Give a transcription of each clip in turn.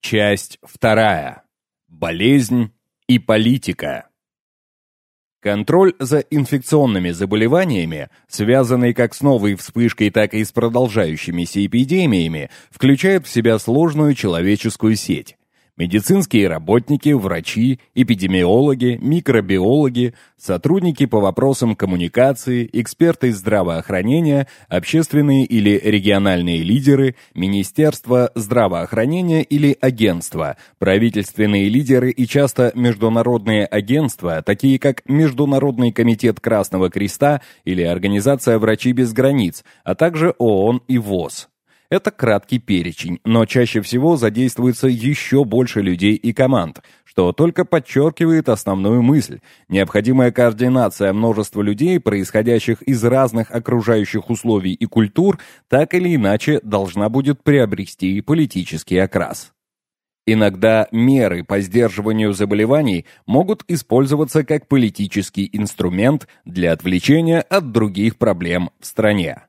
Часть вторая. Болезнь и политика. Контроль за инфекционными заболеваниями, связанный как с новой вспышкой, так и с продолжающимися эпидемиями, включает в себя сложную человеческую сеть. Медицинские работники, врачи, эпидемиологи, микробиологи, сотрудники по вопросам коммуникации, эксперты здравоохранения, общественные или региональные лидеры, Министерство здравоохранения или агентства, правительственные лидеры и часто международные агентства, такие как Международный комитет Красного Креста или Организация врачей без границ, а также ООН и ВОЗ. Это краткий перечень, но чаще всего задействуется еще больше людей и команд, что только подчеркивает основную мысль. Необходимая координация множества людей, происходящих из разных окружающих условий и культур, так или иначе должна будет приобрести политический окрас. Иногда меры по сдерживанию заболеваний могут использоваться как политический инструмент для отвлечения от других проблем в стране.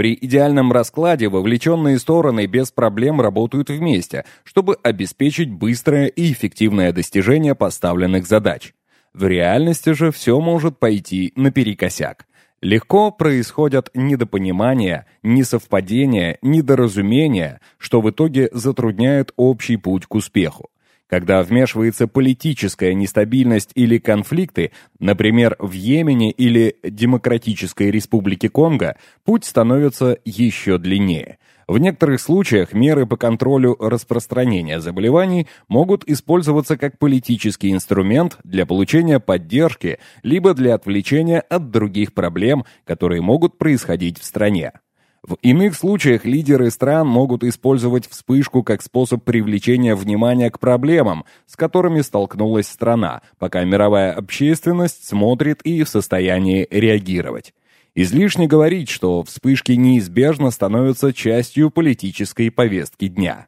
При идеальном раскладе вовлеченные стороны без проблем работают вместе, чтобы обеспечить быстрое и эффективное достижение поставленных задач. В реальности же все может пойти наперекосяк. Легко происходят недопонимания, несовпадения, недоразумения, что в итоге затрудняют общий путь к успеху. Когда вмешивается политическая нестабильность или конфликты, например, в Йемене или Демократической Республике Конго, путь становится еще длиннее. В некоторых случаях меры по контролю распространения заболеваний могут использоваться как политический инструмент для получения поддержки либо для отвлечения от других проблем, которые могут происходить в стране. В иных случаях лидеры стран могут использовать вспышку как способ привлечения внимания к проблемам, с которыми столкнулась страна, пока мировая общественность смотрит и в состоянии реагировать. Излишне говорить, что вспышки неизбежно становятся частью политической повестки дня.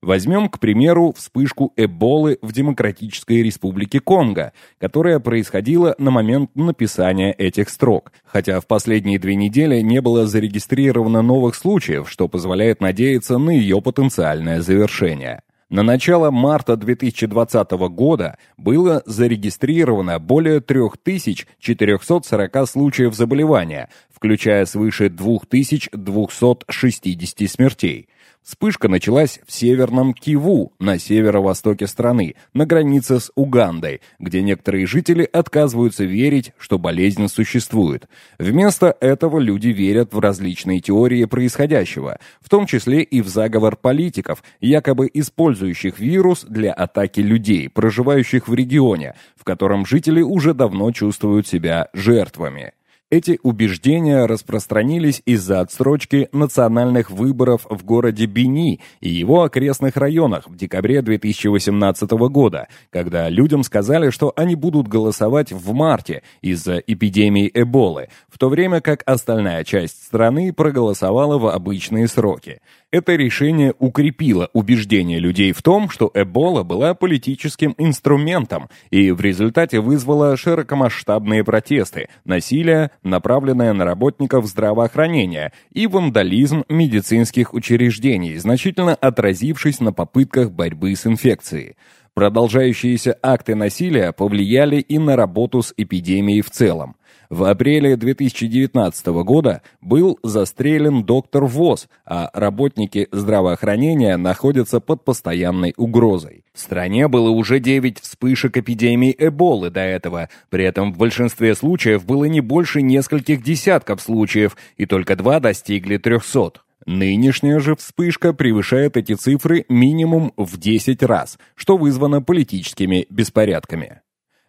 Возьмем, к примеру, вспышку Эболы в Демократической Республике Конго, которая происходила на момент написания этих строк, хотя в последние две недели не было зарегистрировано новых случаев, что позволяет надеяться на ее потенциальное завершение. На начало марта 2020 года было зарегистрировано более 3440 случаев заболевания, включая свыше 2260 смертей. Вспышка началась в северном Киву, на северо-востоке страны, на границе с Угандой, где некоторые жители отказываются верить, что болезнь существует. Вместо этого люди верят в различные теории происходящего, в том числе и в заговор политиков, якобы использующих вирус для атаки людей, проживающих в регионе, в котором жители уже давно чувствуют себя жертвами. Эти убеждения распространились из-за отсрочки национальных выборов в городе Бени и его окрестных районах в декабре 2018 года, когда людям сказали, что они будут голосовать в марте из-за эпидемии Эболы, в то время как остальная часть страны проголосовала в обычные сроки. Это решение укрепило убеждение людей в том, что Эбола была политическим инструментом и в результате вызвала широкомасштабные протесты, насилие, направленное на работников здравоохранения, и вандализм медицинских учреждений, значительно отразившись на попытках борьбы с инфекцией. Продолжающиеся акты насилия повлияли и на работу с эпидемией в целом. В апреле 2019 года был застрелен доктор ВОЗ, а работники здравоохранения находятся под постоянной угрозой. В стране было уже 9 вспышек эпидемии Эболы до этого, при этом в большинстве случаев было не больше нескольких десятков случаев, и только два достигли 300. Нынешняя же вспышка превышает эти цифры минимум в 10 раз, что вызвано политическими беспорядками.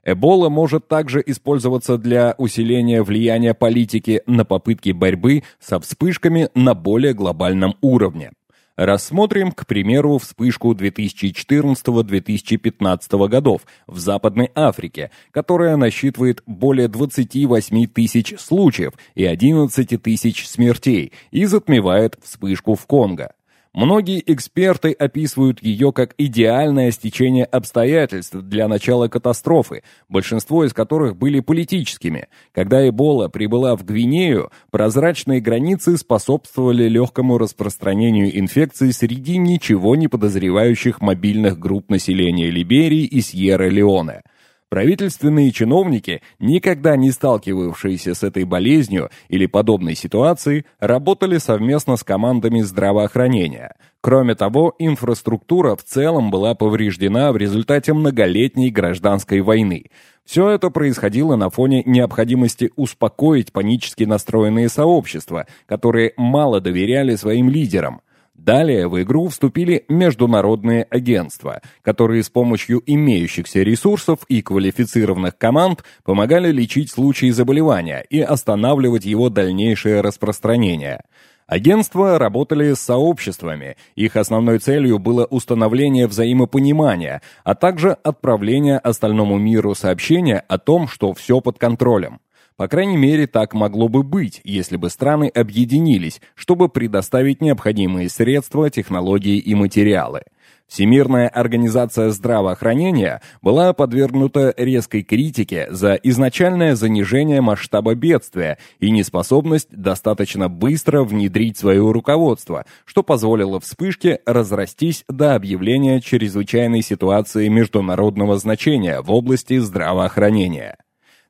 Эбола может также использоваться для усиления влияния политики на попытки борьбы со вспышками на более глобальном уровне. Рассмотрим, к примеру, вспышку 2014-2015 годов в Западной Африке, которая насчитывает более 28 тысяч случаев и 11 тысяч смертей и затмевает вспышку в Конго. Многие эксперты описывают ее как идеальное стечение обстоятельств для начала катастрофы, большинство из которых были политическими. Когда Эбола прибыла в Гвинею, прозрачные границы способствовали легкому распространению инфекции среди ничего не подозревающих мобильных групп населения Либерии и Сьерра-Леоне – Правительственные чиновники, никогда не сталкивавшиеся с этой болезнью или подобной ситуацией, работали совместно с командами здравоохранения. Кроме того, инфраструктура в целом была повреждена в результате многолетней гражданской войны. Все это происходило на фоне необходимости успокоить панически настроенные сообщества, которые мало доверяли своим лидерам – Далее в игру вступили международные агентства, которые с помощью имеющихся ресурсов и квалифицированных команд помогали лечить случаи заболевания и останавливать его дальнейшее распространение. Агентства работали с сообществами, их основной целью было установление взаимопонимания, а также отправление остальному миру сообщения о том, что все под контролем. По крайней мере, так могло бы быть, если бы страны объединились, чтобы предоставить необходимые средства, технологии и материалы. Всемирная организация здравоохранения была подвергнута резкой критике за изначальное занижение масштаба бедствия и неспособность достаточно быстро внедрить свое руководство, что позволило вспышке разрастись до объявления чрезвычайной ситуации международного значения в области здравоохранения.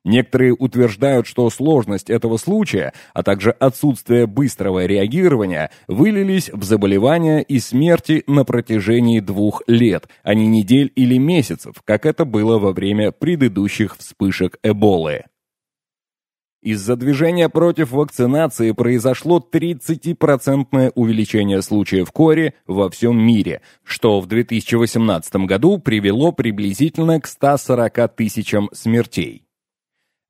Некоторые утверждают, что сложность этого случая, а также отсутствие быстрого реагирования вылились в заболевания и смерти на протяжении двух лет, а не недель или месяцев, как это было во время предыдущих вспышек Эболы. Из-за движения против вакцинации произошло 30% увеличение случаев кори во всем мире, что в 2018 году привело приблизительно к 140 тысячам смертей.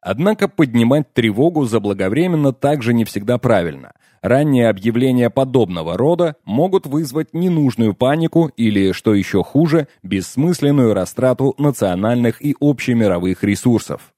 Однако поднимать тревогу заблаговременно также не всегда правильно. Ранние объявления подобного рода могут вызвать ненужную панику или, что еще хуже, бессмысленную растрату национальных и общемировых ресурсов.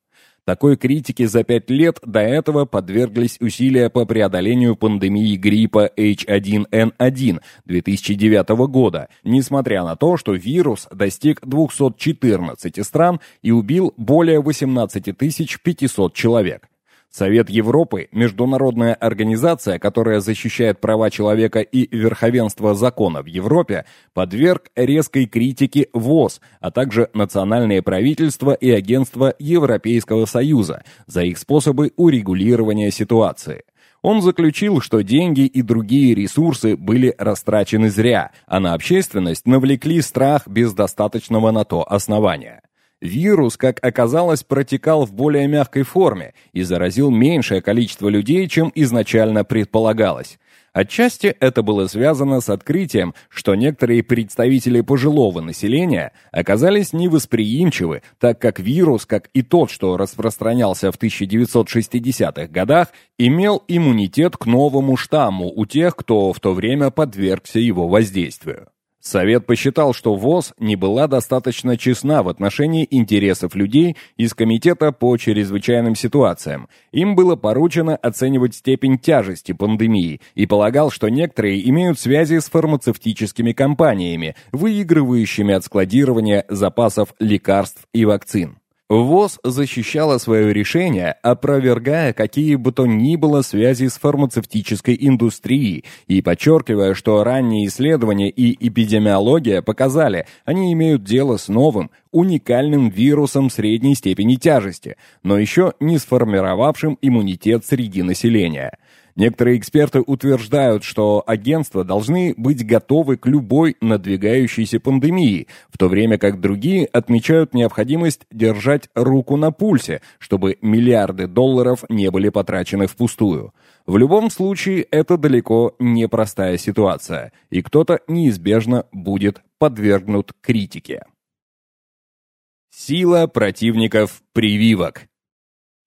Такой критике за пять лет до этого подверглись усилия по преодолению пандемии гриппа H1N1 2009 года, несмотря на то, что вирус достиг 214 стран и убил более 18 500 человек. Совет Европы – международная организация, которая защищает права человека и верховенство закона в Европе, подверг резкой критике ВОЗ, а также национальные правительства и агентства Европейского Союза за их способы урегулирования ситуации. Он заключил, что деньги и другие ресурсы были растрачены зря, а на общественность навлекли страх без достаточного на то основания. Вирус, как оказалось, протекал в более мягкой форме и заразил меньшее количество людей, чем изначально предполагалось. Отчасти это было связано с открытием, что некоторые представители пожилого населения оказались невосприимчивы, так как вирус, как и тот, что распространялся в 1960-х годах, имел иммунитет к новому штамму у тех, кто в то время подвергся его воздействию. Совет посчитал, что ВОЗ не была достаточно честна в отношении интересов людей из Комитета по чрезвычайным ситуациям. Им было поручено оценивать степень тяжести пандемии и полагал, что некоторые имеют связи с фармацевтическими компаниями, выигрывающими от складирования запасов лекарств и вакцин. ВОЗ защищала свое решение, опровергая какие бы то ни было связи с фармацевтической индустрией и подчеркивая, что ранние исследования и эпидемиология показали, они имеют дело с новым, уникальным вирусом средней степени тяжести, но еще не сформировавшим иммунитет среди населения – Некоторые эксперты утверждают, что агентства должны быть готовы к любой надвигающейся пандемии, в то время как другие отмечают необходимость держать руку на пульсе, чтобы миллиарды долларов не были потрачены впустую. В любом случае, это далеко не простая ситуация, и кто-то неизбежно будет подвергнут критике. Сила противников прививок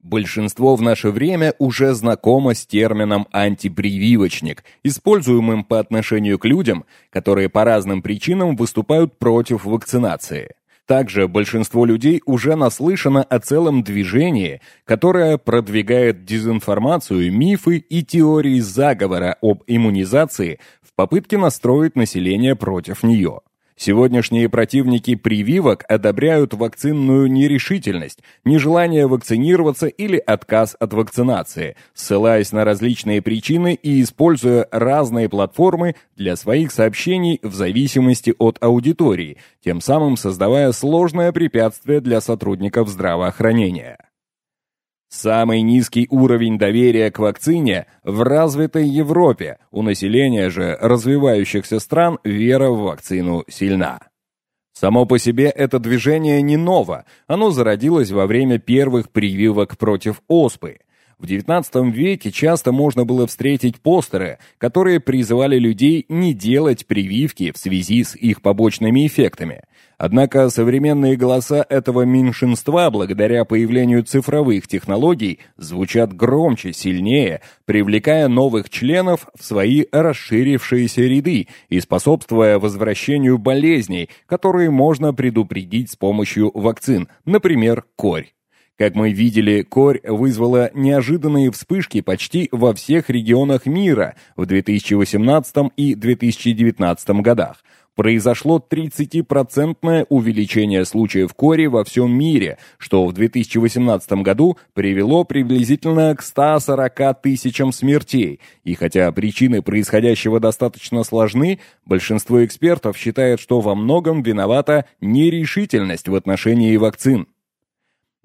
Большинство в наше время уже знакомо с термином «антипрививочник», используемым по отношению к людям, которые по разным причинам выступают против вакцинации. Также большинство людей уже наслышано о целом движении, которое продвигает дезинформацию, мифы и теории заговора об иммунизации в попытке настроить население против нее. Сегодняшние противники прививок одобряют вакцинную нерешительность, нежелание вакцинироваться или отказ от вакцинации, ссылаясь на различные причины и используя разные платформы для своих сообщений в зависимости от аудитории, тем самым создавая сложное препятствие для сотрудников здравоохранения. Самый низкий уровень доверия к вакцине в развитой Европе, у населения же развивающихся стран вера в вакцину сильна. Само по себе это движение не ново, оно зародилось во время первых прививок против оспы. В XIX веке часто можно было встретить постеры, которые призывали людей не делать прививки в связи с их побочными эффектами – Однако современные голоса этого меньшинства, благодаря появлению цифровых технологий, звучат громче, сильнее, привлекая новых членов в свои расширившиеся ряды и способствуя возвращению болезней, которые можно предупредить с помощью вакцин, например, корь. Как мы видели, корь вызвала неожиданные вспышки почти во всех регионах мира в 2018 и 2019 годах, произошло 30% увеличение случаев кори во всем мире, что в 2018 году привело приблизительно к 140 тысячам смертей. И хотя причины происходящего достаточно сложны, большинство экспертов считает, что во многом виновата нерешительность в отношении вакцин.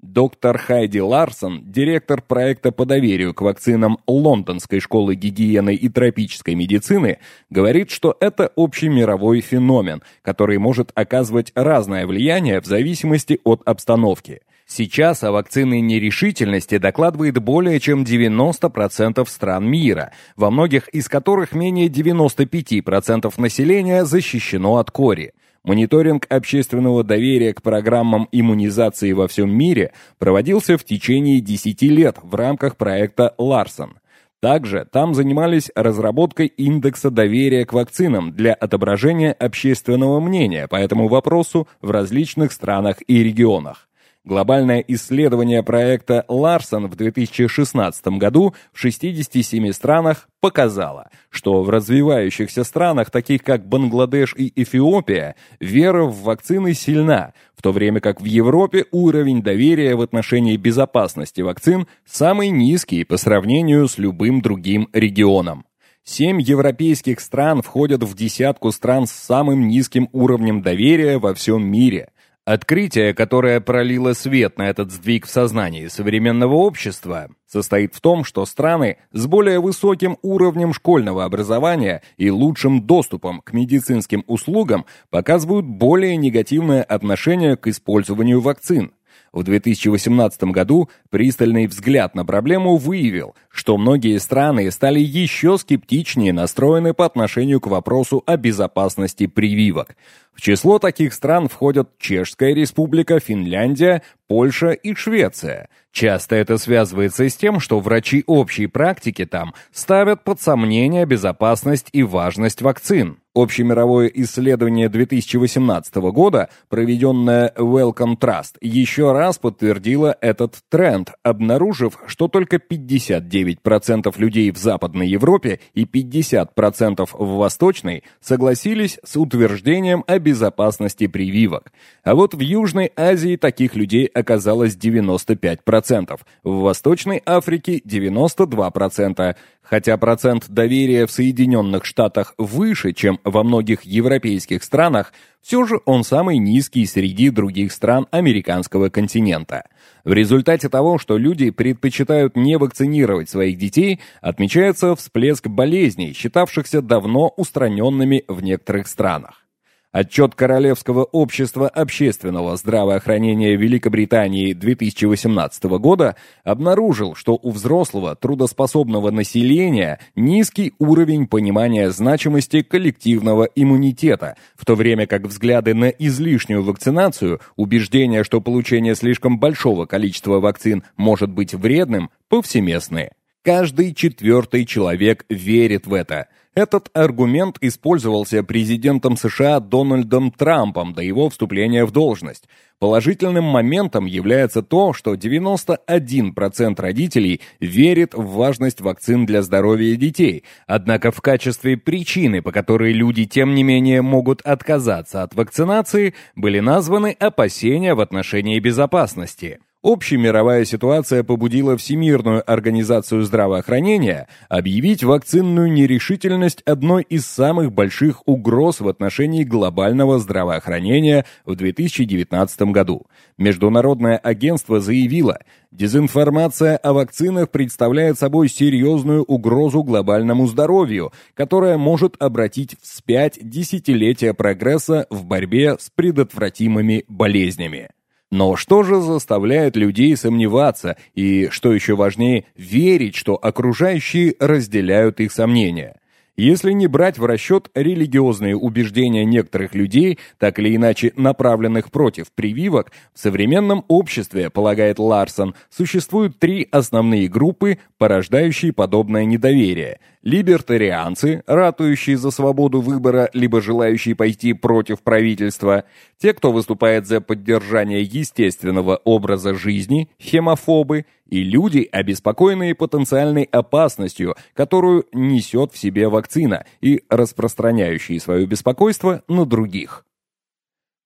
Доктор Хайди Ларсон, директор проекта по доверию к вакцинам Лондонской школы гигиены и тропической медицины, говорит, что это общемировой феномен, который может оказывать разное влияние в зависимости от обстановки. Сейчас о вакцинной нерешительности докладывает более чем 90% стран мира, во многих из которых менее 95% населения защищено от кори. Мониторинг общественного доверия к программам иммунизации во всем мире проводился в течение 10 лет в рамках проекта «Ларсон». Также там занимались разработкой индекса доверия к вакцинам для отображения общественного мнения по этому вопросу в различных странах и регионах. Глобальное исследование проекта Ларсон в 2016 году в 67 странах показало, что в развивающихся странах, таких как Бангладеш и Эфиопия, вера в вакцины сильна, в то время как в Европе уровень доверия в отношении безопасности вакцин самый низкий по сравнению с любым другим регионом. Семь европейских стран входят в десятку стран с самым низким уровнем доверия во всем мире – Открытие, которое пролило свет на этот сдвиг в сознании современного общества, состоит в том, что страны с более высоким уровнем школьного образования и лучшим доступом к медицинским услугам показывают более негативное отношение к использованию вакцин. В 2018 году пристальный взгляд на проблему выявил, что многие страны стали еще скептичнее настроены по отношению к вопросу о безопасности прививок. В число таких стран входят Чешская республика, Финляндия, Польша и Швеция. Часто это связывается с тем, что врачи общей практики там ставят под сомнение безопасность и важность вакцин. Общемировое исследование 2018 года, проведенное Wellcome Trust, еще раз подтвердило этот тренд, обнаружив, что только 59% людей в Западной Европе и 50% в Восточной согласились с утверждением о безопасности прививок. А вот в Южной Азии таких людей оказалось 95%, в Восточной Африке 92%, Хотя процент доверия в Соединенных Штатах выше, чем во многих европейских странах, все же он самый низкий среди других стран американского континента. В результате того, что люди предпочитают не вакцинировать своих детей, отмечается всплеск болезней, считавшихся давно устраненными в некоторых странах. Отчет Королевского общества общественного здравоохранения Великобритании 2018 года обнаружил, что у взрослого трудоспособного населения низкий уровень понимания значимости коллективного иммунитета, в то время как взгляды на излишнюю вакцинацию, убеждение, что получение слишком большого количества вакцин может быть вредным, повсеместные. Каждый четвертый человек верит в это – Этот аргумент использовался президентом США Дональдом Трампом до его вступления в должность. Положительным моментом является то, что 91% родителей верит в важность вакцин для здоровья детей, однако в качестве причины, по которой люди тем не менее могут отказаться от вакцинации, были названы опасения в отношении безопасности. Общемировая ситуация побудила Всемирную организацию здравоохранения объявить вакцинную нерешительность одной из самых больших угроз в отношении глобального здравоохранения в 2019 году. Международное агентство заявило, дезинформация о вакцинах представляет собой серьезную угрозу глобальному здоровью, которая может обратить вспять десятилетия прогресса в борьбе с предотвратимыми болезнями. Но что же заставляет людей сомневаться и, что еще важнее, верить, что окружающие разделяют их сомнения? Если не брать в расчет религиозные убеждения некоторых людей, так или иначе направленных против прививок, в современном обществе, полагает Ларсон, существуют три основные группы, порождающие подобное недоверие. Либертарианцы, ратующие за свободу выбора, либо желающие пойти против правительства. Те, кто выступает за поддержание естественного образа жизни, хемофобы – и люди, обеспокоенные потенциальной опасностью, которую несет в себе вакцина, и распространяющие свое беспокойство на других.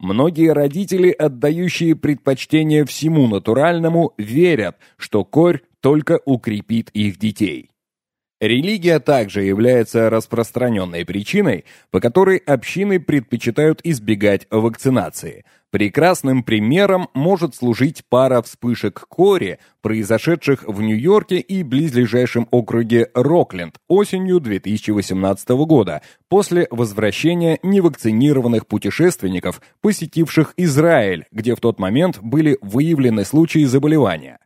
Многие родители, отдающие предпочтение всему натуральному, верят, что корь только укрепит их детей. Религия также является распространенной причиной, по которой общины предпочитают избегать вакцинации. Прекрасным примером может служить пара вспышек кори, произошедших в Нью-Йорке и близлежащем округе Рокленд осенью 2018 года, после возвращения невакцинированных путешественников, посетивших Израиль, где в тот момент были выявлены случаи заболевания.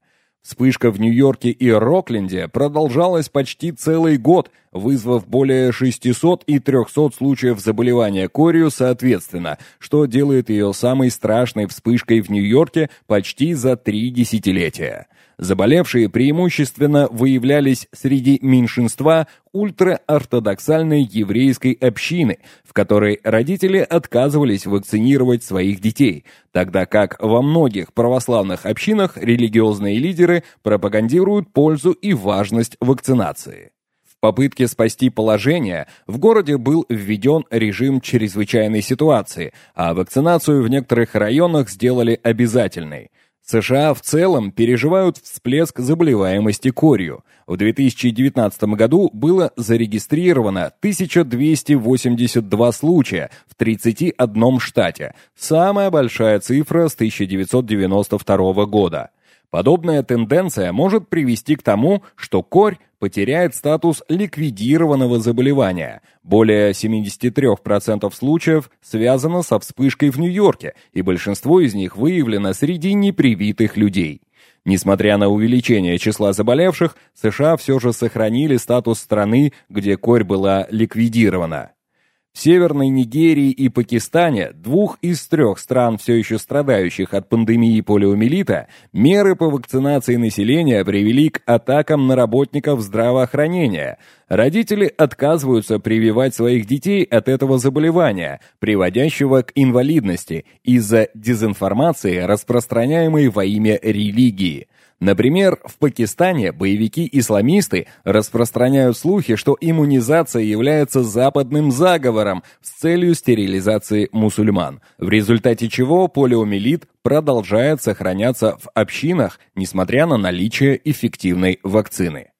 Вспышка в Нью-Йорке и Рокленде продолжалась почти целый год, вызвав более 600 и 300 случаев заболевания корью соответственно, что делает ее самой страшной вспышкой в Нью-Йорке почти за три десятилетия. Заболевшие преимущественно выявлялись среди меньшинства ультраортодоксальной еврейской общины, в которой родители отказывались вакцинировать своих детей, тогда как во многих православных общинах религиозные лидеры пропагандируют пользу и важность вакцинации. В попытке спасти положение в городе был введен режим чрезвычайной ситуации, а вакцинацию в некоторых районах сделали обязательной. США в целом переживают всплеск заболеваемости корью. В 2019 году было зарегистрировано 1282 случая в 31 штате, самая большая цифра с 1992 года. Подобная тенденция может привести к тому, что корь потеряет статус ликвидированного заболевания. Более 73% случаев связано со вспышкой в Нью-Йорке, и большинство из них выявлено среди непривитых людей. Несмотря на увеличение числа заболевших, США все же сохранили статус страны, где корь была ликвидирована. В Северной Нигерии и Пакистане, двух из трех стран, все еще страдающих от пандемии полиомиелита, меры по вакцинации населения привели к атакам на работников здравоохранения. Родители отказываются прививать своих детей от этого заболевания, приводящего к инвалидности, из-за дезинформации, распространяемой во имя религии. Например, в Пакистане боевики-исламисты распространяют слухи, что иммунизация является западным заговором с целью стерилизации мусульман, в результате чего полиомиелит продолжает сохраняться в общинах, несмотря на наличие эффективной вакцины.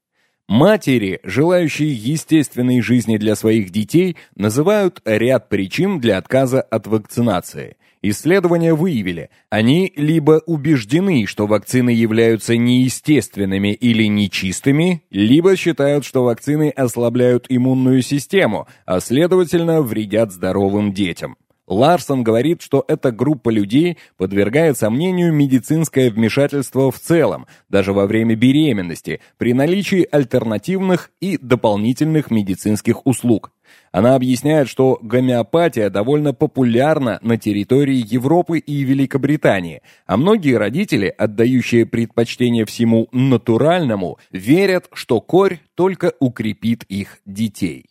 Матери, желающие естественной жизни для своих детей, называют ряд причин для отказа от вакцинации. Исследования выявили, они либо убеждены, что вакцины являются неестественными или нечистыми, либо считают, что вакцины ослабляют иммунную систему, а следовательно вредят здоровым детям. Ларсон говорит, что эта группа людей подвергает сомнению медицинское вмешательство в целом, даже во время беременности, при наличии альтернативных и дополнительных медицинских услуг. Она объясняет, что гомеопатия довольно популярна на территории Европы и Великобритании, а многие родители, отдающие предпочтение всему натуральному, верят, что корь только укрепит их детей.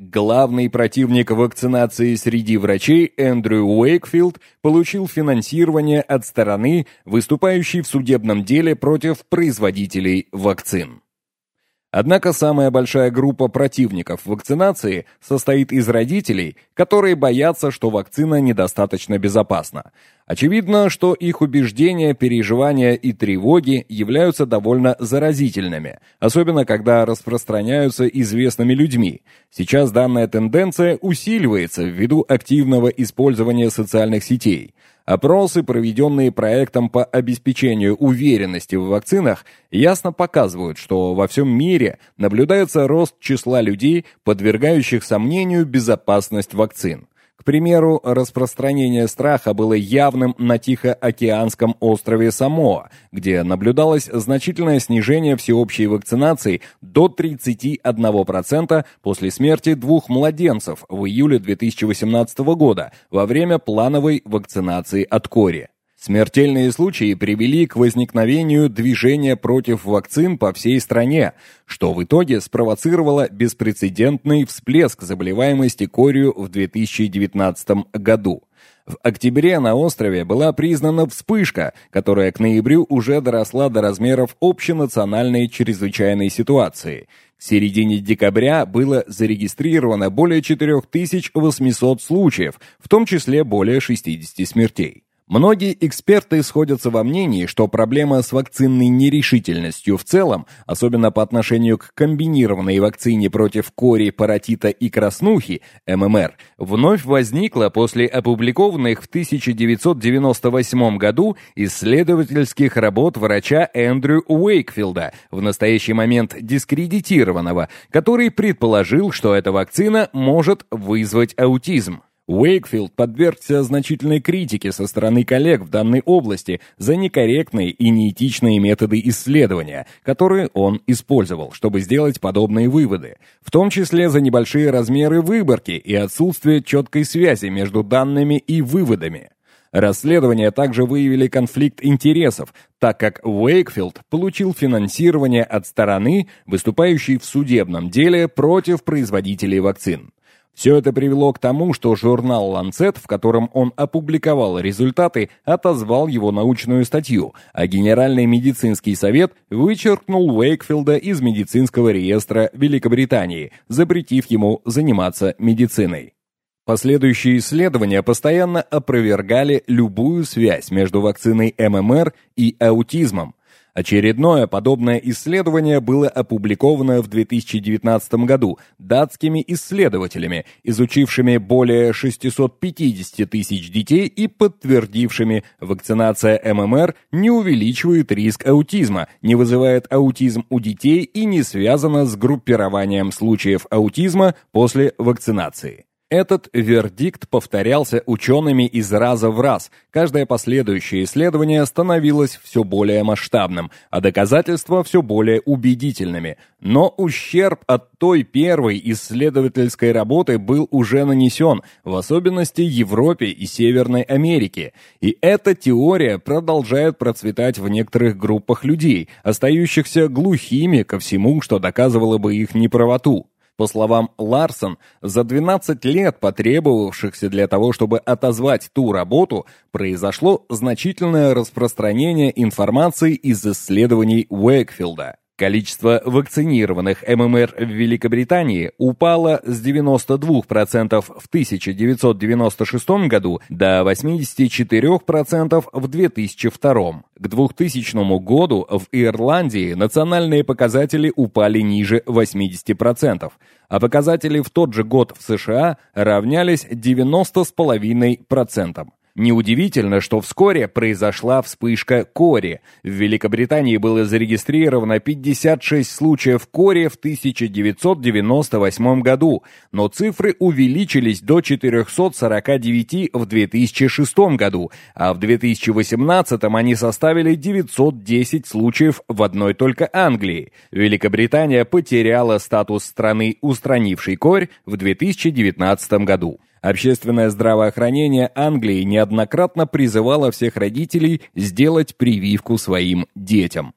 Главный противник вакцинации среди врачей Эндрю Уэйкфилд получил финансирование от стороны, выступающей в судебном деле против производителей вакцин. Однако самая большая группа противников вакцинации состоит из родителей, которые боятся, что вакцина недостаточно безопасна. Очевидно, что их убеждения, переживания и тревоги являются довольно заразительными, особенно когда распространяются известными людьми. Сейчас данная тенденция усиливается ввиду активного использования социальных сетей. Опросы, проведенные проектом по обеспечению уверенности в вакцинах, ясно показывают, что во всем мире наблюдается рост числа людей, подвергающих сомнению безопасность вакцин. К примеру, распространение страха было явным на Тихоокеанском острове Самоа, где наблюдалось значительное снижение всеобщей вакцинации до 31% после смерти двух младенцев в июле 2018 года во время плановой вакцинации от кори. Смертельные случаи привели к возникновению движения против вакцин по всей стране, что в итоге спровоцировало беспрецедентный всплеск заболеваемости корью в 2019 году. В октябре на острове была признана вспышка, которая к ноябрю уже доросла до размеров общенациональной чрезвычайной ситуации. К середине декабря было зарегистрировано более 4800 случаев, в том числе более 60 смертей. Многие эксперты сходятся во мнении, что проблема с вакцинной нерешительностью в целом, особенно по отношению к комбинированной вакцине против кори, паротита и краснухи, ММР, вновь возникла после опубликованных в 1998 году исследовательских работ врача Эндрю Уэйкфилда, в настоящий момент дискредитированного, который предположил, что эта вакцина может вызвать аутизм. Уэйкфилд подвергся значительной критике со стороны коллег в данной области за некорректные и неэтичные методы исследования, которые он использовал, чтобы сделать подобные выводы, в том числе за небольшие размеры выборки и отсутствие четкой связи между данными и выводами. Расследования также выявили конфликт интересов, так как Уэйкфилд получил финансирование от стороны, выступающей в судебном деле против производителей вакцин. Все это привело к тому, что журнал «Ланцет», в котором он опубликовал результаты, отозвал его научную статью, а Генеральный медицинский совет вычеркнул Уэйкфилда из медицинского реестра Великобритании, запретив ему заниматься медициной. Последующие исследования постоянно опровергали любую связь между вакциной ММР и аутизмом, Очередное подобное исследование было опубликовано в 2019 году датскими исследователями, изучившими более 650 тысяч детей и подтвердившими, вакцинация ММР не увеличивает риск аутизма, не вызывает аутизм у детей и не связана с группированием случаев аутизма после вакцинации. Этот вердикт повторялся учеными из раза в раз. Каждое последующее исследование становилось все более масштабным, а доказательства все более убедительными. Но ущерб от той первой исследовательской работы был уже нанесен, в особенности Европе и Северной Америке. И эта теория продолжает процветать в некоторых группах людей, остающихся глухими ко всему, что доказывало бы их неправоту. По словам Ларсон, за 12 лет, потребовавшихся для того, чтобы отозвать ту работу, произошло значительное распространение информации из исследований Уэкфилда. Количество вакцинированных ММР в Великобритании упало с 92% в 1996 году до 84% в 2002. К 2000 году в Ирландии национальные показатели упали ниже 80%, а показатели в тот же год в США равнялись 90,5%. Неудивительно, что вскоре произошла вспышка кори. В Великобритании было зарегистрировано 56 случаев кори в 1998 году, но цифры увеличились до 449 в 2006 году, а в 2018 они составили 910 случаев в одной только Англии. Великобритания потеряла статус страны, устранившей корь в 2019 году. Общественное здравоохранение Англии неоднократно призывало всех родителей сделать прививку своим детям.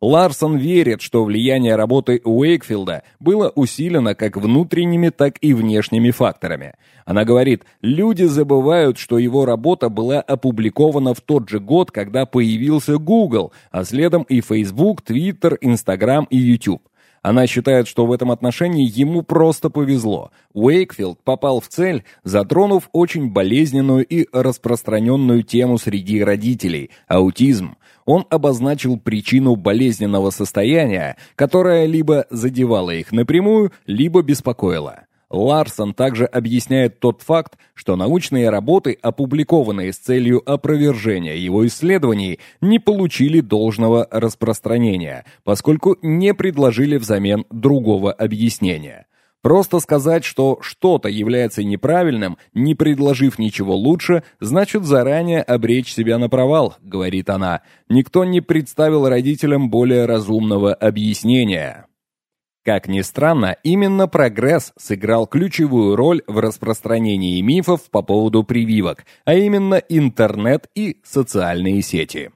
Ларсон верит, что влияние работы Уэйкфилда было усилено как внутренними, так и внешними факторами. Она говорит, люди забывают, что его работа была опубликована в тот же год, когда появился Google, а следом и Facebook, Twitter, Instagram и YouTube. Она считает, что в этом отношении ему просто повезло. Уэйкфилд попал в цель, затронув очень болезненную и распространенную тему среди родителей – аутизм он обозначил причину болезненного состояния, которая либо задевала их напрямую, либо беспокоила. Ларсон также объясняет тот факт, что научные работы, опубликованные с целью опровержения его исследований, не получили должного распространения, поскольку не предложили взамен другого объяснения. Просто сказать, что что-то является неправильным, не предложив ничего лучше, значит заранее обречь себя на провал, говорит она. Никто не представил родителям более разумного объяснения. Как ни странно, именно прогресс сыграл ключевую роль в распространении мифов по поводу прививок, а именно интернет и социальные сети.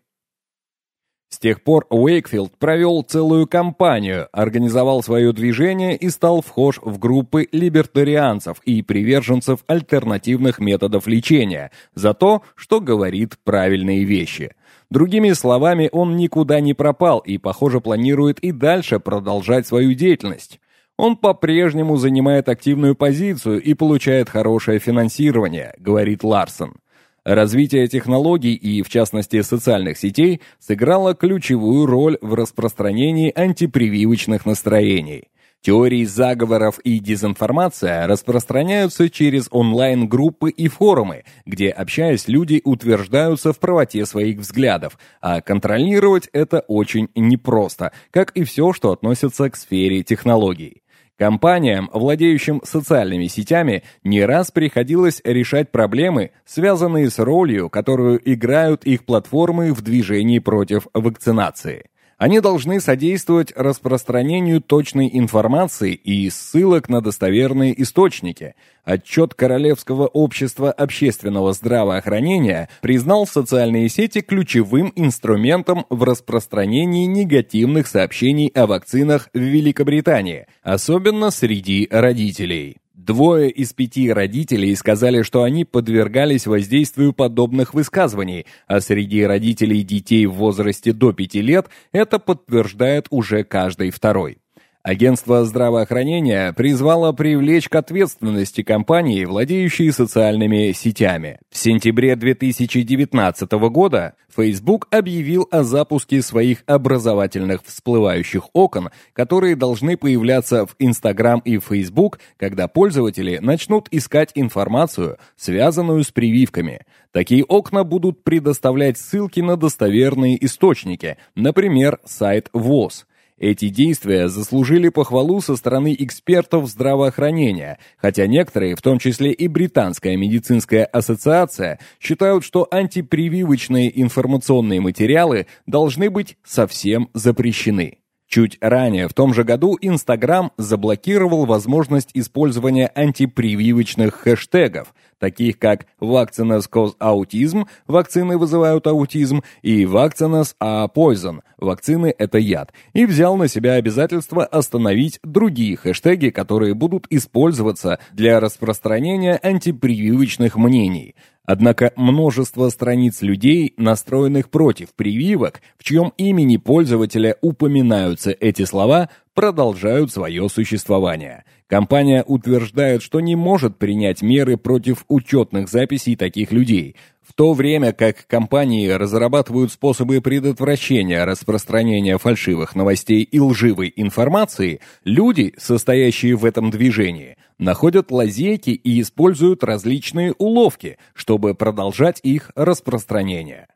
С тех пор Уэйкфилд провел целую кампанию, организовал свое движение и стал вхож в группы либертарианцев и приверженцев альтернативных методов лечения за то, что говорит правильные вещи. Другими словами, он никуда не пропал и, похоже, планирует и дальше продолжать свою деятельность. Он по-прежнему занимает активную позицию и получает хорошее финансирование, говорит Ларсон. Развитие технологий и, в частности, социальных сетей сыграло ключевую роль в распространении антипрививочных настроений. Теории заговоров и дезинформация распространяются через онлайн-группы и форумы, где, общаясь, люди утверждаются в правоте своих взглядов, а контролировать это очень непросто, как и все, что относится к сфере технологий. Компаниям, владеющим социальными сетями, не раз приходилось решать проблемы, связанные с ролью, которую играют их платформы в движении против вакцинации. Они должны содействовать распространению точной информации и ссылок на достоверные источники. Отчет Королевского общества общественного здравоохранения признал социальные сети ключевым инструментом в распространении негативных сообщений о вакцинах в Великобритании, особенно среди родителей. Двое из пяти родителей сказали, что они подвергались воздействию подобных высказываний, а среди родителей детей в возрасте до пяти лет это подтверждает уже каждый второй. Агентство здравоохранения призвало привлечь к ответственности компании, владеющие социальными сетями. В сентябре 2019 года Facebook объявил о запуске своих образовательных всплывающих окон, которые должны появляться в Instagram и Facebook, когда пользователи начнут искать информацию, связанную с прививками. Такие окна будут предоставлять ссылки на достоверные источники, например, сайт ВОЗ. Эти действия заслужили похвалу со стороны экспертов здравоохранения, хотя некоторые, в том числе и Британская медицинская ассоциация, считают, что антипрививочные информационные материалы должны быть совсем запрещены. Чуть ранее, в том же году, Инстаграм заблокировал возможность использования антипрививочных хэштегов, таких как «Vaccines cause autism» – «Вакцины вызывают аутизм» и «Vaccines are poison» – «Вакцины – это яд», и взял на себя обязательство остановить другие хэштеги, которые будут использоваться для распространения антипрививочных мнений – Однако множество страниц людей, настроенных против прививок, в чьем имени пользователя упоминаются эти слова, продолжают свое существование. Компания утверждает, что не может принять меры против учетных записей таких людей, в то время как компании разрабатывают способы предотвращения распространения фальшивых новостей и лживой информации, люди, состоящие в этом движении, находят лазейки и используют различные уловки, чтобы продолжать их распространение.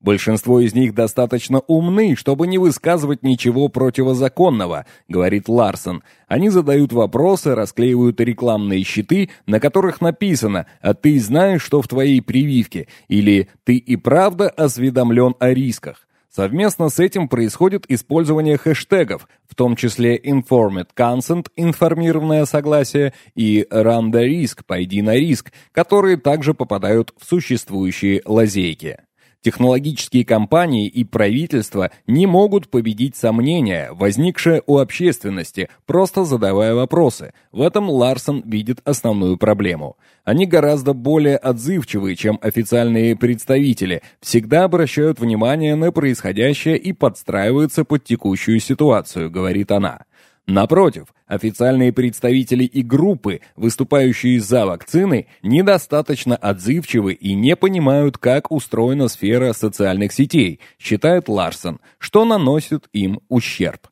Большинство из них достаточно умны, чтобы не высказывать ничего противозаконного, говорит Ларсон. Они задают вопросы, расклеивают рекламные щиты, на которых написано «А ты знаешь, что в твоей прививке?» или «Ты и правда осведомлен о рисках?» Совместно с этим происходит использование хэштегов, в том числе Informed Consent, информированное согласие, и Run the Risk, пойди на риск, которые также попадают в существующие лазейки. Технологические компании и правительства не могут победить сомнения, возникшие у общественности, просто задавая вопросы. В этом Ларсон видит основную проблему. Они гораздо более отзывчивые, чем официальные представители, всегда обращают внимание на происходящее и подстраиваются под текущую ситуацию, говорит она. Напротив, официальные представители и группы, выступающие за вакцины, недостаточно отзывчивы и не понимают, как устроена сфера социальных сетей, считает Ларсон, что наносит им ущерб.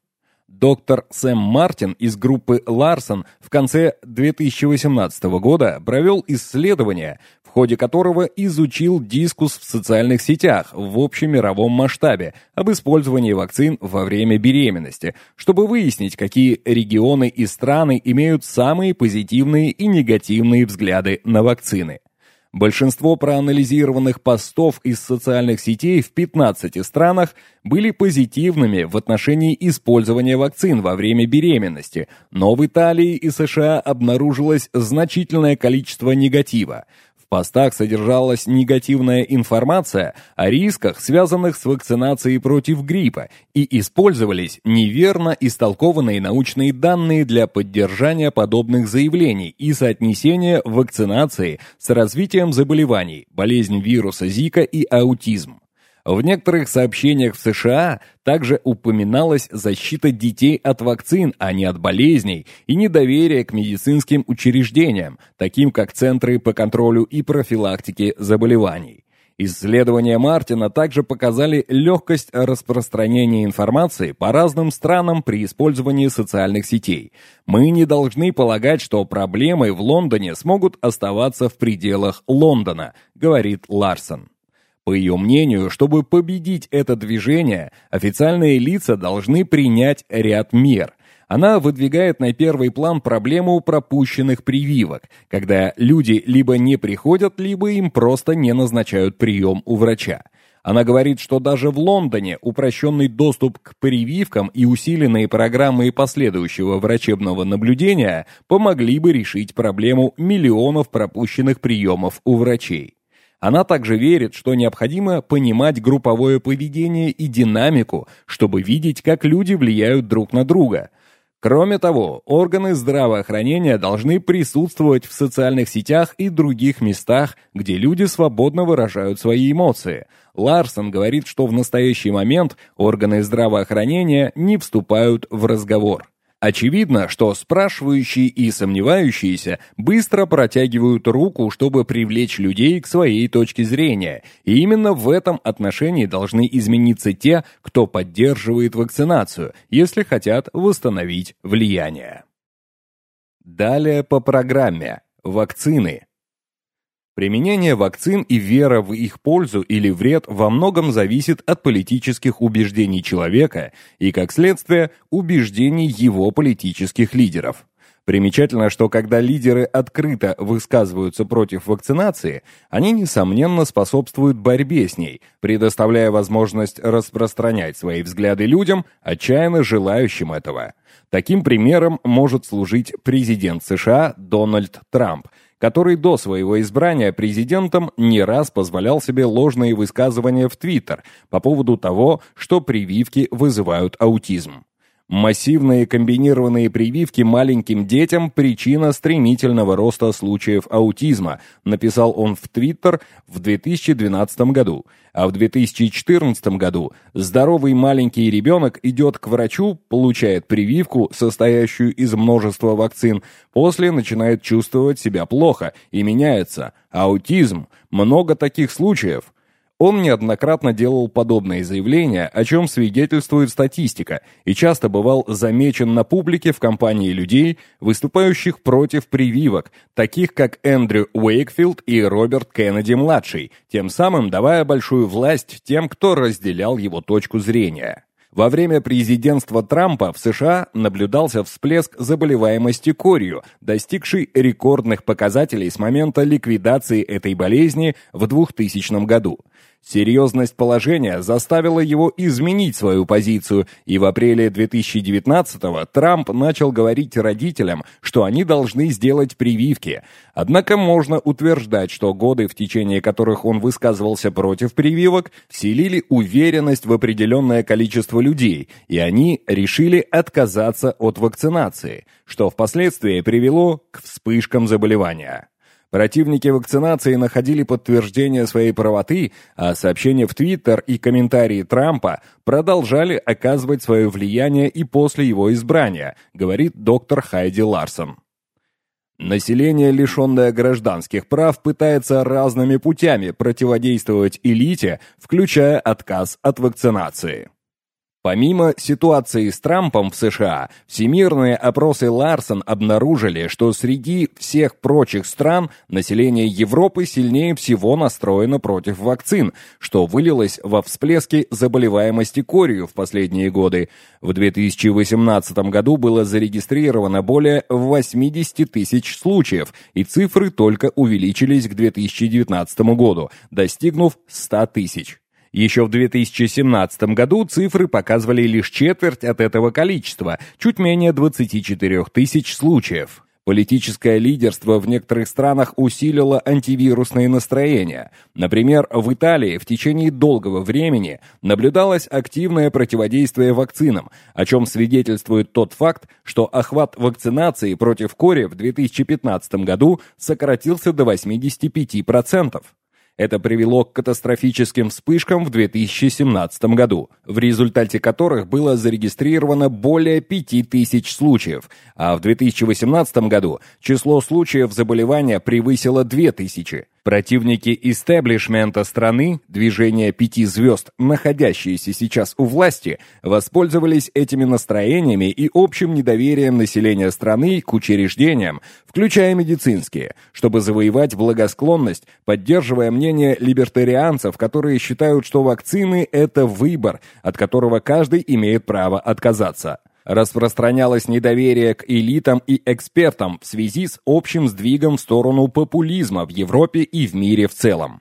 Доктор Сэм Мартин из группы Ларсон в конце 2018 года провел исследование, в ходе которого изучил дискус в социальных сетях в общемировом масштабе об использовании вакцин во время беременности, чтобы выяснить, какие регионы и страны имеют самые позитивные и негативные взгляды на вакцины. Большинство проанализированных постов из социальных сетей в 15 странах были позитивными в отношении использования вакцин во время беременности, но в Италии и США обнаружилось значительное количество негатива – постах содержалась негативная информация о рисках, связанных с вакцинацией против гриппа, и использовались неверно истолкованные научные данные для поддержания подобных заявлений и соотнесения вакцинации с развитием заболеваний, болезнь вируса Зика и аутизм. В некоторых сообщениях в США также упоминалась защита детей от вакцин, а не от болезней, и недоверие к медицинским учреждениям, таким как Центры по контролю и профилактике заболеваний. Исследования Мартина также показали легкость распространения информации по разным странам при использовании социальных сетей. Мы не должны полагать, что проблемы в Лондоне смогут оставаться в пределах Лондона, говорит Ларсон. По ее мнению, чтобы победить это движение, официальные лица должны принять ряд мер. Она выдвигает на первый план проблему пропущенных прививок, когда люди либо не приходят, либо им просто не назначают прием у врача. Она говорит, что даже в Лондоне упрощенный доступ к прививкам и усиленные программы последующего врачебного наблюдения помогли бы решить проблему миллионов пропущенных приемов у врачей. Она также верит, что необходимо понимать групповое поведение и динамику, чтобы видеть, как люди влияют друг на друга. Кроме того, органы здравоохранения должны присутствовать в социальных сетях и других местах, где люди свободно выражают свои эмоции. Ларсон говорит, что в настоящий момент органы здравоохранения не вступают в разговор. Очевидно, что спрашивающие и сомневающиеся быстро протягивают руку, чтобы привлечь людей к своей точке зрения, и именно в этом отношении должны измениться те, кто поддерживает вакцинацию, если хотят восстановить влияние. Далее по программе. Вакцины. Применение вакцин и вера в их пользу или вред во многом зависит от политических убеждений человека и, как следствие, убеждений его политических лидеров. Примечательно, что когда лидеры открыто высказываются против вакцинации, они, несомненно, способствуют борьбе с ней, предоставляя возможность распространять свои взгляды людям, отчаянно желающим этого. Таким примером может служить президент США Дональд Трамп – который до своего избрания президентом не раз позволял себе ложные высказывания в Твиттер по поводу того, что прививки вызывают аутизм. Массивные комбинированные прививки маленьким детям – причина стремительного роста случаев аутизма, написал он в Твиттер в 2012 году. А в 2014 году здоровый маленький ребенок идет к врачу, получает прививку, состоящую из множества вакцин, после начинает чувствовать себя плохо и меняется. Аутизм. Много таких случаев. Он неоднократно делал подобные заявления, о чем свидетельствует статистика, и часто бывал замечен на публике в компании людей, выступающих против прививок, таких как Эндрю Уэйкфилд и Роберт Кеннеди-младший, тем самым давая большую власть тем, кто разделял его точку зрения. Во время президентства Трампа в США наблюдался всплеск заболеваемости корью, достигший рекордных показателей с момента ликвидации этой болезни в 2000 году – Серьезность положения заставила его изменить свою позицию, и в апреле 2019-го Трамп начал говорить родителям, что они должны сделать прививки. Однако можно утверждать, что годы, в течение которых он высказывался против прививок, вселили уверенность в определенное количество людей, и они решили отказаться от вакцинации, что впоследствии привело к вспышкам заболевания. Противники вакцинации находили подтверждение своей правоты, а сообщения в Твиттер и комментарии Трампа продолжали оказывать свое влияние и после его избрания, говорит доктор Хайди Ларсон. Население, лишенное гражданских прав, пытается разными путями противодействовать элите, включая отказ от вакцинации. Помимо ситуации с Трампом в США, всемирные опросы Ларсон обнаружили, что среди всех прочих стран население Европы сильнее всего настроено против вакцин, что вылилось во всплески заболеваемости корью в последние годы. В 2018 году было зарегистрировано более 80 тысяч случаев, и цифры только увеличились к 2019 году, достигнув 100 тысяч. Еще в 2017 году цифры показывали лишь четверть от этого количества, чуть менее 24 тысяч случаев. Политическое лидерство в некоторых странах усилило антивирусные настроения. Например, в Италии в течение долгого времени наблюдалось активное противодействие вакцинам, о чем свидетельствует тот факт, что охват вакцинации против кори в 2015 году сократился до 85%. Это привело к катастрофическим вспышкам в 2017 году, в результате которых было зарегистрировано более 5000 случаев, а в 2018 году число случаев заболевания превысило 2000. Противники истеблишмента страны, движение пяти звезд, находящиеся сейчас у власти, воспользовались этими настроениями и общим недоверием населения страны к учреждениям, включая медицинские, чтобы завоевать благосклонность, поддерживая мнение либертарианцев, которые считают, что вакцины – это выбор, от которого каждый имеет право отказаться распространялось недоверие к элитам и экспертам в связи с общим сдвигом в сторону популизма в Европе и в мире в целом.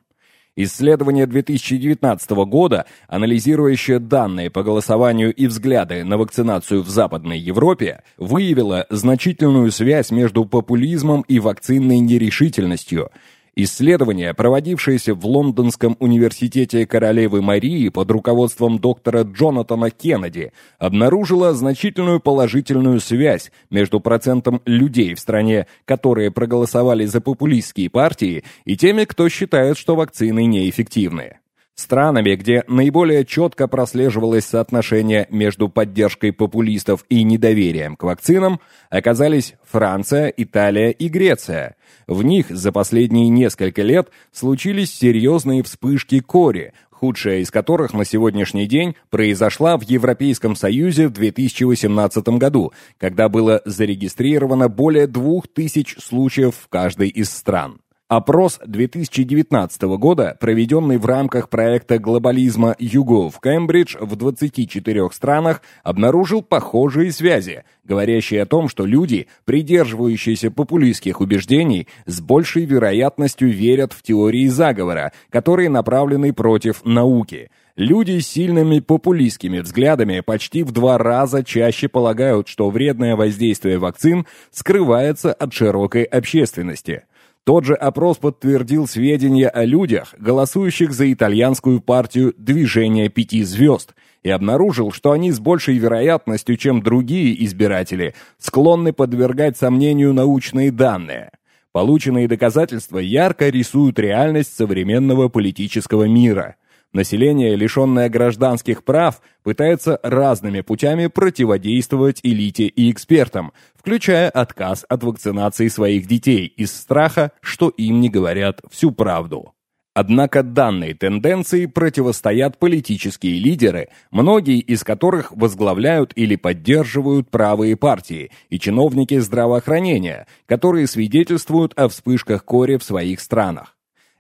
Исследование 2019 года, анализирующее данные по голосованию и взгляды на вакцинацию в Западной Европе, выявило значительную связь между популизмом и вакцинной нерешительностью – Исследование, проводившееся в Лондонском университете королевы Марии под руководством доктора Джонатана Кеннеди, обнаружило значительную положительную связь между процентом людей в стране, которые проголосовали за популистские партии, и теми, кто считает, что вакцины неэффективны. Странами, где наиболее четко прослеживалось соотношение между поддержкой популистов и недоверием к вакцинам, оказались Франция, Италия и Греция. В них за последние несколько лет случились серьезные вспышки кори, худшая из которых на сегодняшний день произошла в Европейском Союзе в 2018 году, когда было зарегистрировано более 2000 случаев в каждой из стран. Опрос 2019 года, проведенный в рамках проекта глобализма YouGov Кембридж в 24 странах, обнаружил похожие связи, говорящие о том, что люди, придерживающиеся популистских убеждений, с большей вероятностью верят в теории заговора, которые направлены против науки. Люди с сильными популистскими взглядами почти в два раза чаще полагают, что вредное воздействие вакцин скрывается от широкой общественности. Тот же опрос подтвердил сведения о людях, голосующих за итальянскую партию «Движение пяти звезд», и обнаружил, что они с большей вероятностью, чем другие избиратели, склонны подвергать сомнению научные данные. Полученные доказательства ярко рисуют реальность современного политического мира – Население, лишенное гражданских прав, пытается разными путями противодействовать элите и экспертам, включая отказ от вакцинации своих детей из страха, что им не говорят всю правду. Однако данной тенденции противостоят политические лидеры, многие из которых возглавляют или поддерживают правые партии, и чиновники здравоохранения, которые свидетельствуют о вспышках кори в своих странах.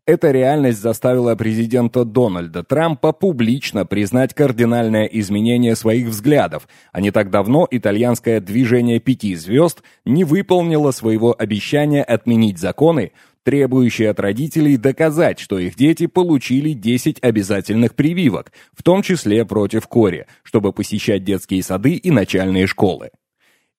Эта реальность заставила президента Дональда Трампа публично признать кардинальное изменение своих взглядов, а не так давно итальянское движение пяти звезд не выполнило своего обещания отменить законы, требующие от родителей доказать, что их дети получили 10 обязательных прививок, в том числе против кори, чтобы посещать детские сады и начальные школы.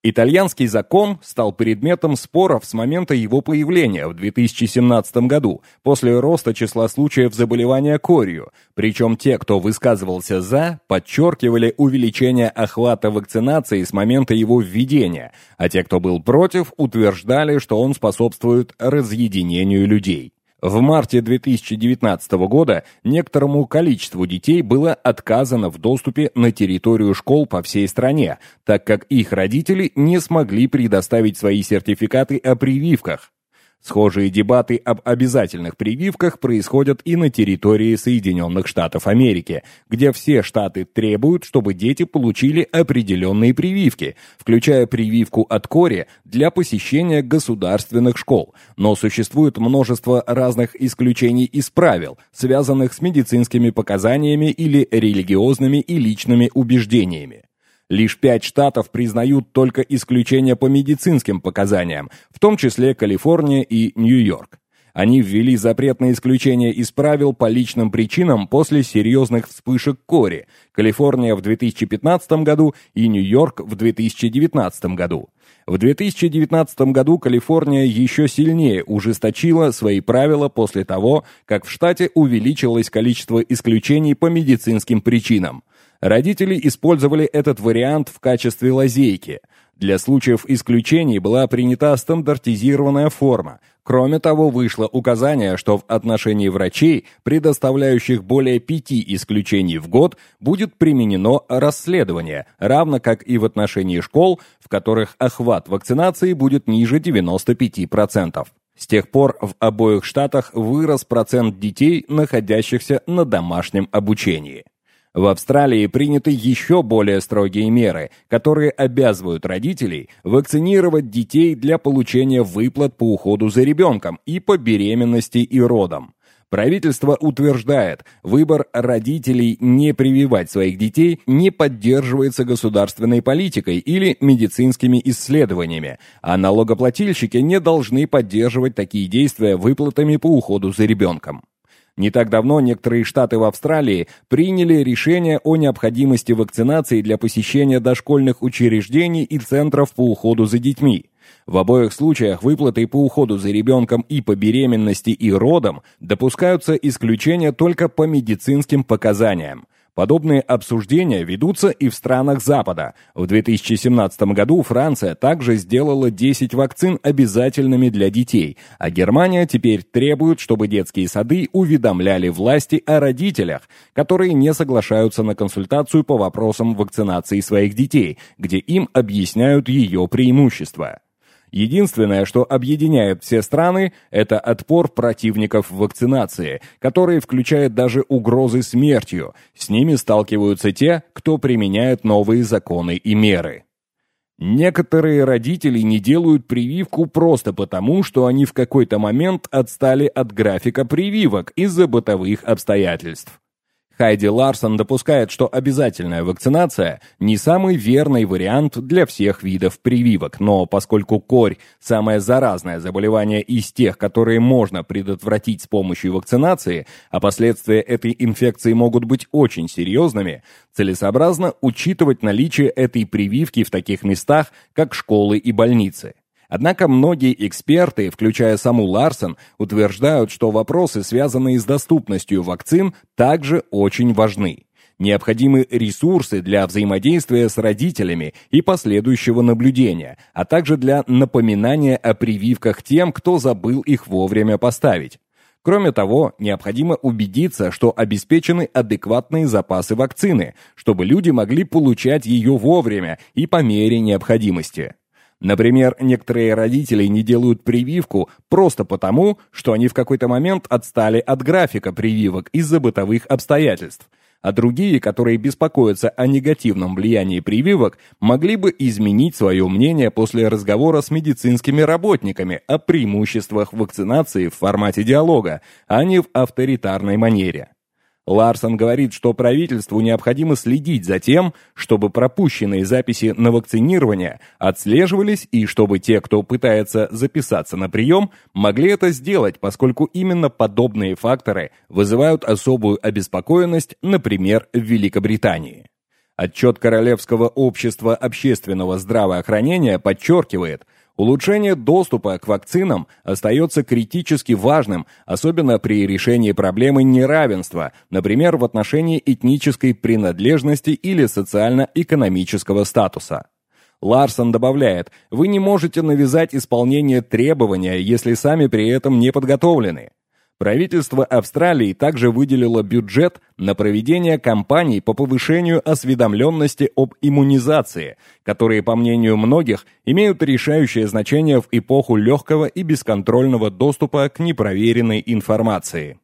Итальянский закон стал предметом споров с момента его появления в 2017 году, после роста числа случаев заболевания корью, причем те, кто высказывался «за», подчеркивали увеличение охвата вакцинации с момента его введения, а те, кто был против, утверждали, что он способствует разъединению людей. В марте 2019 года некоторому количеству детей было отказано в доступе на территорию школ по всей стране, так как их родители не смогли предоставить свои сертификаты о прививках. Схожие дебаты об обязательных прививках происходят и на территории Соединенных Штатов Америки, где все штаты требуют, чтобы дети получили определенные прививки, включая прививку от кори для посещения государственных школ. Но существует множество разных исключений из правил, связанных с медицинскими показаниями или религиозными и личными убеждениями. Лишь пять штатов признают только исключения по медицинским показаниям, в том числе Калифорния и Нью-Йорк. Они ввели запрет на исключение из правил по личным причинам после серьезных вспышек кори. Калифорния в 2015 году и Нью-Йорк в 2019 году. В 2019 году Калифорния еще сильнее ужесточила свои правила после того, как в штате увеличилось количество исключений по медицинским причинам. Родители использовали этот вариант в качестве лазейки. Для случаев исключений была принята стандартизированная форма. Кроме того, вышло указание, что в отношении врачей, предоставляющих более пяти исключений в год, будет применено расследование, равно как и в отношении школ, в которых охват вакцинации будет ниже 95%. С тех пор в обоих штатах вырос процент детей, находящихся на домашнем обучении. В Австралии приняты еще более строгие меры, которые обязывают родителей вакцинировать детей для получения выплат по уходу за ребенком и по беременности и родам. Правительство утверждает, выбор родителей не прививать своих детей не поддерживается государственной политикой или медицинскими исследованиями, а налогоплательщики не должны поддерживать такие действия выплатами по уходу за ребенком. Не так давно некоторые штаты в Австралии приняли решение о необходимости вакцинации для посещения дошкольных учреждений и центров по уходу за детьми. В обоих случаях выплаты по уходу за ребенком и по беременности и родам допускаются исключения только по медицинским показаниям. Подобные обсуждения ведутся и в странах Запада. В 2017 году Франция также сделала 10 вакцин обязательными для детей, а Германия теперь требует, чтобы детские сады уведомляли власти о родителях, которые не соглашаются на консультацию по вопросам вакцинации своих детей, где им объясняют ее преимущества. Единственное, что объединяет все страны, это отпор противников вакцинации, которые включают даже угрозы смертью. С ними сталкиваются те, кто применяет новые законы и меры. Некоторые родители не делают прививку просто потому, что они в какой-то момент отстали от графика прививок из-за бытовых обстоятельств. Хайди Ларсон допускает, что обязательная вакцинация не самый верный вариант для всех видов прививок, но поскольку корь – самое заразное заболевание из тех, которые можно предотвратить с помощью вакцинации, а последствия этой инфекции могут быть очень серьезными, целесообразно учитывать наличие этой прививки в таких местах, как школы и больницы. Однако многие эксперты, включая саму Ларсон, утверждают, что вопросы, связанные с доступностью вакцин, также очень важны. Необходимы ресурсы для взаимодействия с родителями и последующего наблюдения, а также для напоминания о прививках тем, кто забыл их вовремя поставить. Кроме того, необходимо убедиться, что обеспечены адекватные запасы вакцины, чтобы люди могли получать ее вовремя и по мере необходимости. Например, некоторые родители не делают прививку просто потому, что они в какой-то момент отстали от графика прививок из-за бытовых обстоятельств, а другие, которые беспокоятся о негативном влиянии прививок, могли бы изменить свое мнение после разговора с медицинскими работниками о преимуществах вакцинации в формате диалога, а не в авторитарной манере. Ларсон говорит, что правительству необходимо следить за тем, чтобы пропущенные записи на вакцинирование отслеживались и чтобы те, кто пытается записаться на прием, могли это сделать, поскольку именно подобные факторы вызывают особую обеспокоенность, например, в Великобритании. Отчет Королевского общества общественного здравоохранения подчеркивает – Улучшение доступа к вакцинам остается критически важным, особенно при решении проблемы неравенства, например, в отношении этнической принадлежности или социально-экономического статуса. Ларсон добавляет, вы не можете навязать исполнение требования, если сами при этом не подготовлены. Правительство Австралии также выделило бюджет на проведение кампаний по повышению осведомленности об иммунизации, которые, по мнению многих, имеют решающее значение в эпоху легкого и бесконтрольного доступа к непроверенной информации.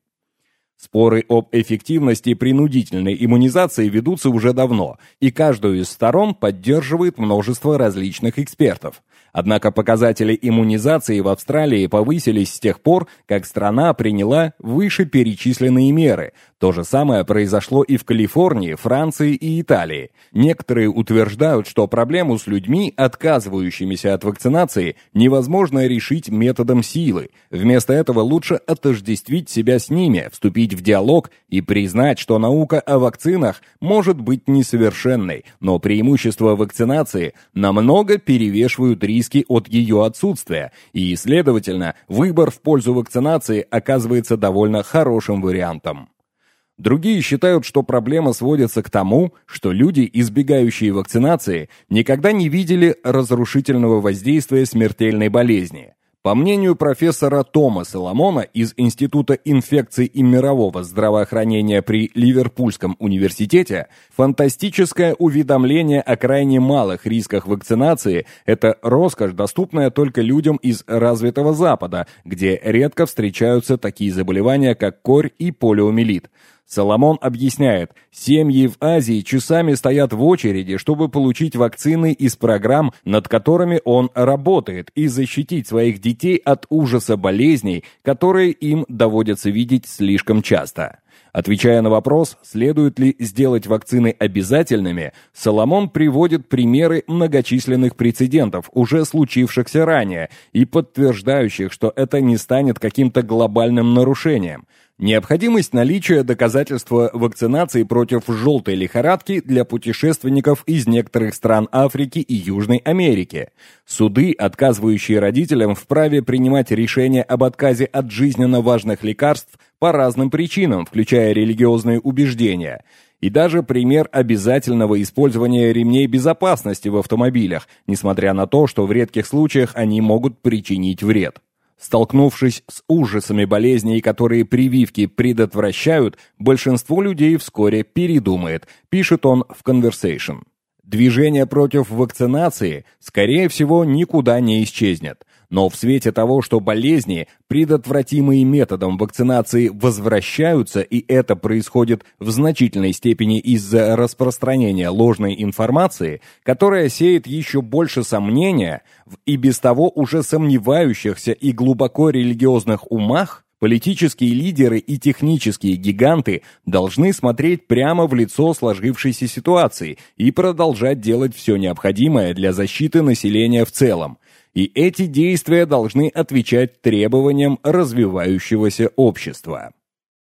Споры об эффективности принудительной иммунизации ведутся уже давно, и каждую из сторон поддерживает множество различных экспертов. Однако показатели иммунизации в Австралии повысились с тех пор, как страна приняла вышеперечисленные меры. То же самое произошло и в Калифорнии, Франции и Италии. Некоторые утверждают, что проблему с людьми, отказывающимися от вакцинации, невозможно решить методом силы. Вместо этого лучше отождествить себя с ними, вступить в диалог и признать, что наука о вакцинах может быть несовершенной, но преимущества вакцинации намного перевешивают риски риски от ее отсутствия, и, следовательно, выбор в пользу вакцинации оказывается довольно хорошим вариантом. Другие считают, что проблема сводится к тому, что люди, избегающие вакцинации, никогда не видели разрушительного воздействия смертельной болезни. По мнению профессора Тома Соломона из Института инфекций и мирового здравоохранения при Ливерпульском университете, фантастическое уведомление о крайне малых рисках вакцинации – это роскошь, доступная только людям из развитого Запада, где редко встречаются такие заболевания, как корь и полиомиелит. Соломон объясняет, семьи в Азии часами стоят в очереди, чтобы получить вакцины из программ, над которыми он работает, и защитить своих детей от ужаса болезней, которые им доводится видеть слишком часто. Отвечая на вопрос, следует ли сделать вакцины обязательными, Соломон приводит примеры многочисленных прецедентов, уже случившихся ранее, и подтверждающих, что это не станет каким-то глобальным нарушением. Необходимость наличия доказательства вакцинации против желтой лихорадки для путешественников из некоторых стран Африки и Южной Америки. Суды, отказывающие родителям в праве принимать решения об отказе от жизненно важных лекарств по разным причинам, включая религиозные убеждения. И даже пример обязательного использования ремней безопасности в автомобилях, несмотря на то, что в редких случаях они могут причинить вред. Столкнувшись с ужасами болезней, которые прививки предотвращают, большинство людей вскоре передумает, пишет он в Conversation. Движение против вакцинации, скорее всего, никуда не исчезнет. Но в свете того, что болезни, предотвратимые методом вакцинации, возвращаются, и это происходит в значительной степени из-за распространения ложной информации, которая сеет еще больше сомнения в и без того уже сомневающихся и глубоко религиозных умах, Политические лидеры и технические гиганты должны смотреть прямо в лицо сложившейся ситуации и продолжать делать все необходимое для защиты населения в целом, и эти действия должны отвечать требованиям развивающегося общества.